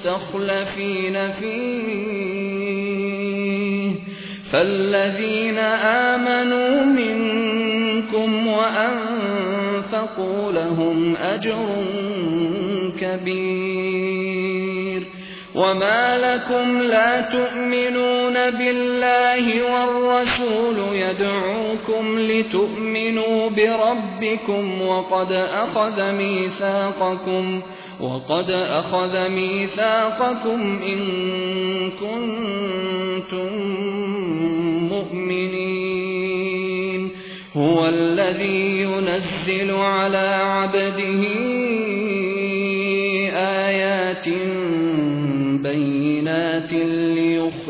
مستخلفين فيه. فالذين آمنوا منكم وأنفقوا لهم أجر كبير. وما لكم لا تؤمنون بالله والرسول يدعوكم لتؤمنوا بربكم وقد أخذ ميثاقكم وقد أخذ ميثاقكم إن كنتم مؤمنين. هو الذي ينزل على عبده آيات بينات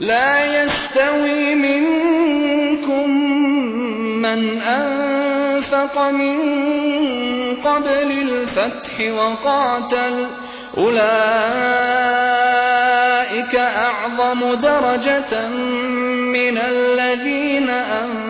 لا يستوي منكم من أنفق من قبل الفتح وقاتل. أولئك أعظم درجة من الذين أنفقوا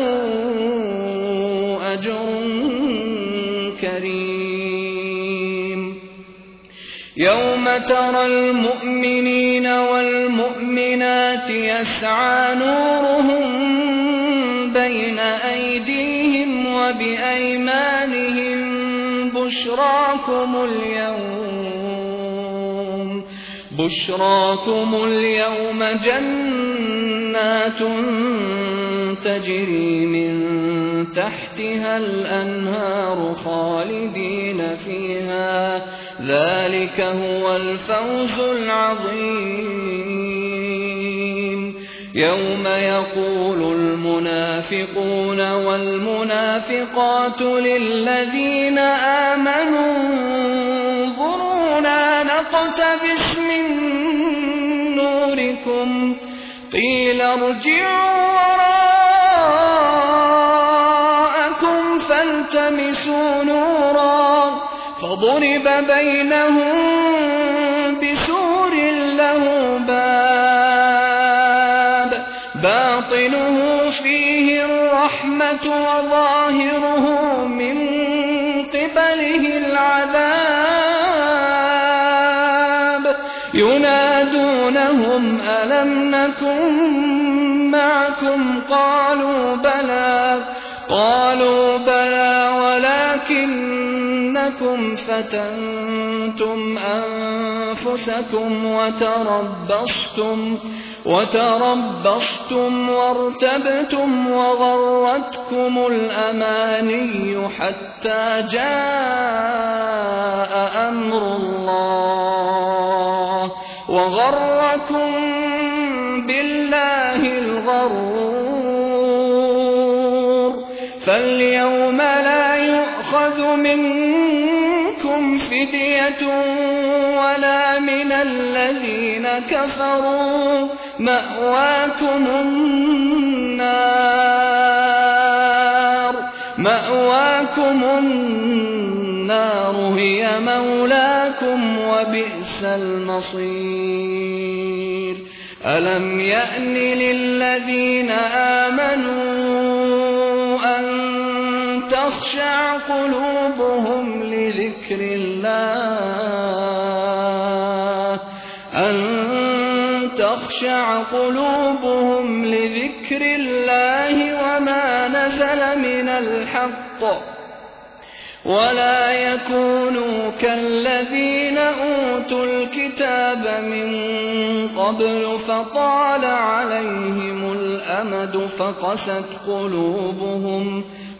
ترى المؤمنين والمؤمنات يسعى نورهم بين أيديهم وبأيمانهم بشراكم اليوم. بشراكم اليوم جنات تجري من تحتها الأنهار خالدين فيها. ذلك هو الفوز العظيم. يوم يقول المنافقون والمنافقات للذين آمنوا انظرونا نقتبس نوركم قيل ارجعوا وراءكم فالتمسوا نورا فضرب بينهم ينادونهم ألم نكن معكم؟ قالوا بلى قالوا بلى ولكنكم فتنتم أنفسكم وتربصتم وتربصتم وارتبتم وغرتكم الأماني حتى جاء منكم فدية ولا من الذين كفروا مأواكم النار مأواكم النار هي مولاكم وبئس المصير. ألم يأن للذين آمنوا تخشع قلوبهم لذكر الله. أن تخشع قلوبهم لذكر الله وما نزل من الحق. ولا يكونوا كالذين أوتوا الكتاب من قبل فطال عليهم الأمد فقست قلوبهم.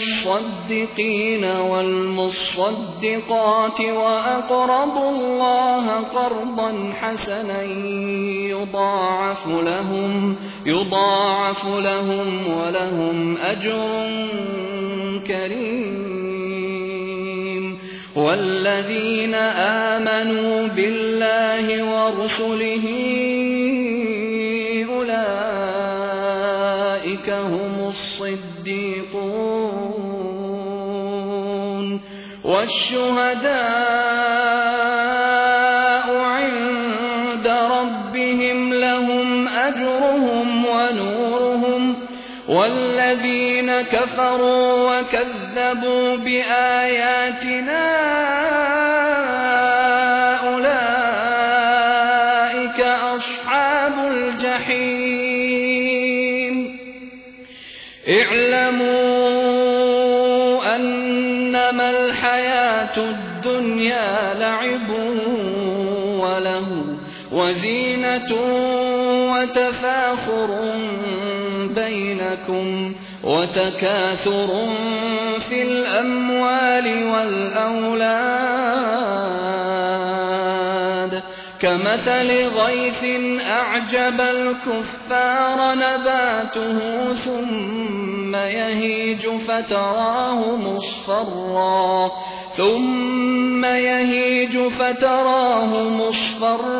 المصدقين والمصدقات وأقرضوا الله قرضا حسنا يضاعف لهم يضاعف لهم ولهم أجر كريم. والذين آمنوا بالله ورسله أولئك هم الصديقون. والشهداء عند ربهم لهم أجرهم ونورهم والذين كفروا وكذبوا بآياتنا وزينة وتفاخر بينكم وتكاثر في الأموال والأولاد. كمثل غيث أعجب الكفار نباته ثم يهيج فتراه مصفرا. ثم يهيج فتراه مصفرا.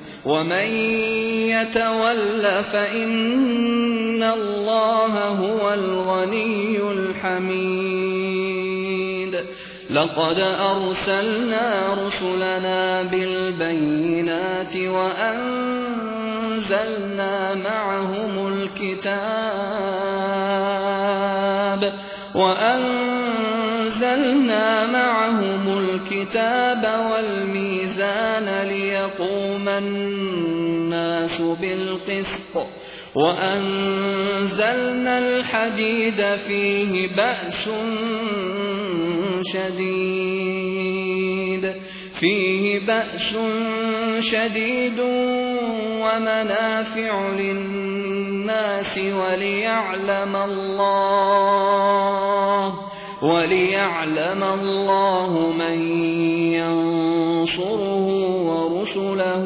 ومن يتول فإن الله هو الغني الحميد لقد أرسلنا رسلنا بالبينات وأنزلنا معهم الكتاب وأنزلنا معهم الكتاب والميزان ليقوم الناس بالقسط وأنزلنا الحديد فيه بأس شديد فيه بأس شديد ومنافع للناس وليعلم الله وليعلم الله من ينصره ورسله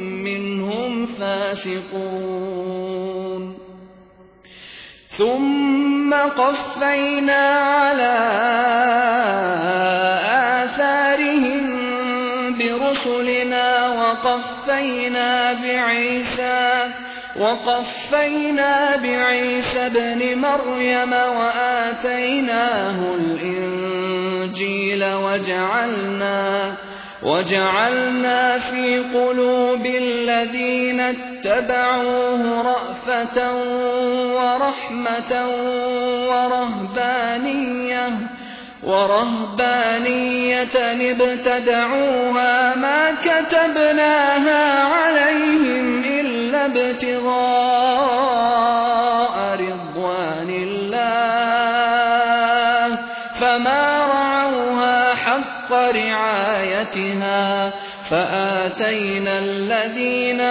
فاسقون. ثم قفينا على آثارهم برسلنا وقفينا بعيسى وقفينا بعيسى ابن مريم وآتيناه الإنجيل وجعلنا وجعلنا في قلوب الذين اتبعوه رأفة ورحمة ورهبانية ورهبانية ابتدعوها ما كتبناها رعايتها فآتينا الذين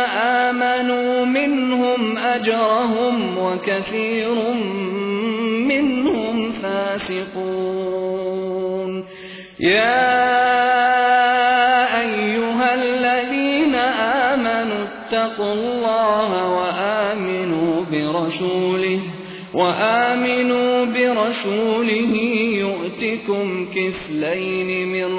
آمنوا منهم أجرهم وكثير منهم فاسقون يا أيها الذين آمنوا اتقوا الله وآمنوا برسوله وآمنوا برسوله يؤتكم كفلين من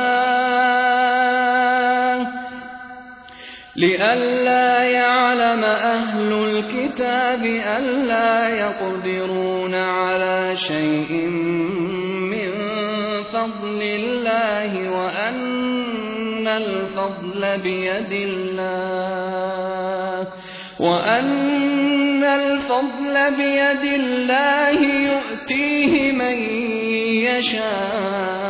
لئلا يعلم أهل الكتاب ألا يقدرون على شيء من فضل الله وأن الفضل بيد الله وأن الفضل بيد الله يؤتيه من يشاء